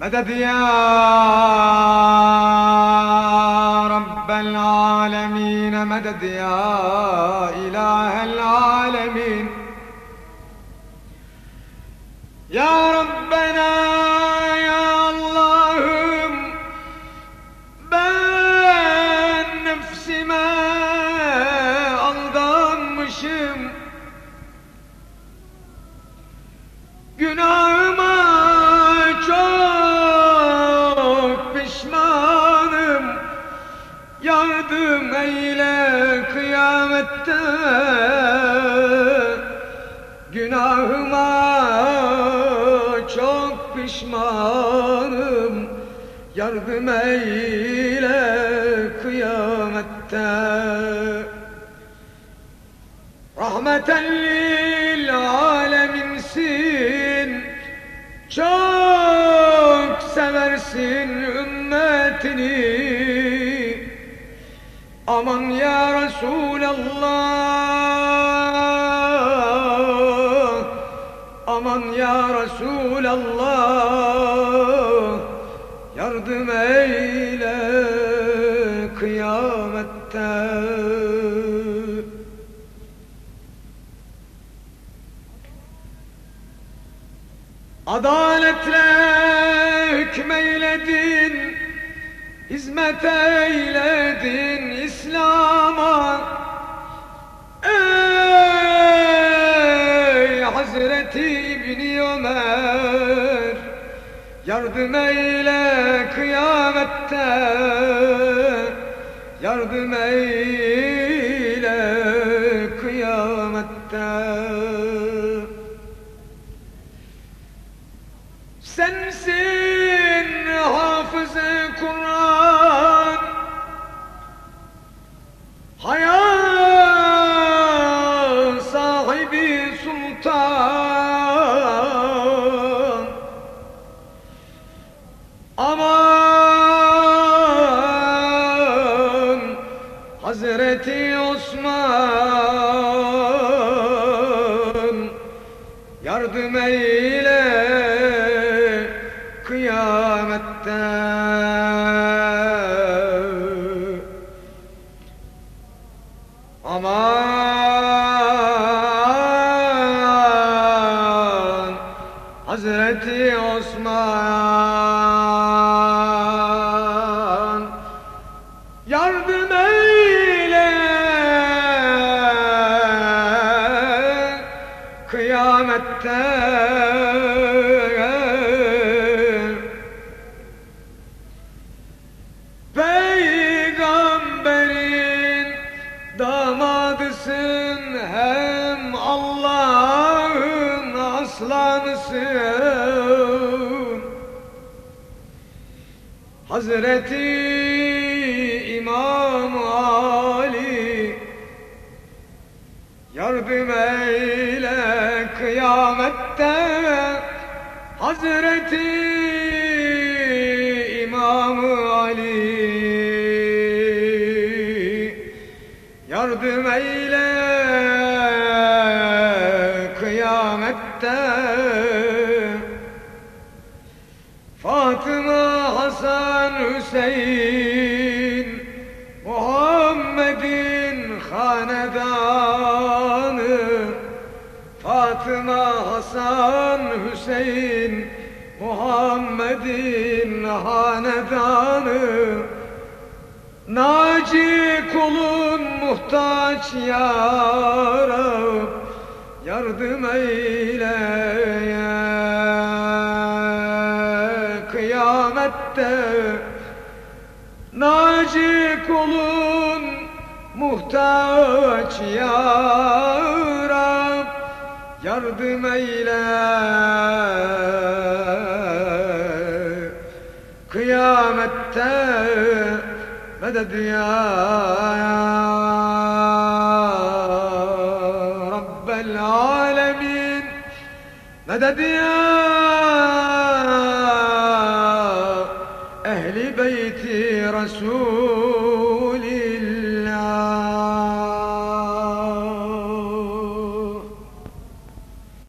مدد يا رب العالمين مدد يا إله العالمين. يا ربنا kıyamette Günahıma çok pişmanım. Yardım eyle kıyamette. Rahmeten lil aleminsin. Çok seversin Aman ya Resulallah. Aman ya Resulallah. Yardım eyle kıyamette. Adaletle hükmeyledin Hizmet eyledin İslam'a. Ey Hazreti İbni Ömer Yardım eyle kıyamette. Yardım eyle sahibi sultan. Aman Hazreti Osman Yardım eyle kıyamette. Aman Allah'ın aslanısın. Hazreti İmam Ali Yardım eyle kıyamette Hazreti İmam Ali Yardım eyle kıyamette. Fatıma, Hasan, Hüseyin Muhammed'in hanedanı Fatıma, Hasan, Hüseyin Muhammed'in hanedanı. Naci kulun muhtaç ya Rab Yardım eyle ya kıyamette. Naci kulun muhtaç ya yardımıyla Kıyamette medet ya Rabbel alemin Medet ya ehli beyti Resulillah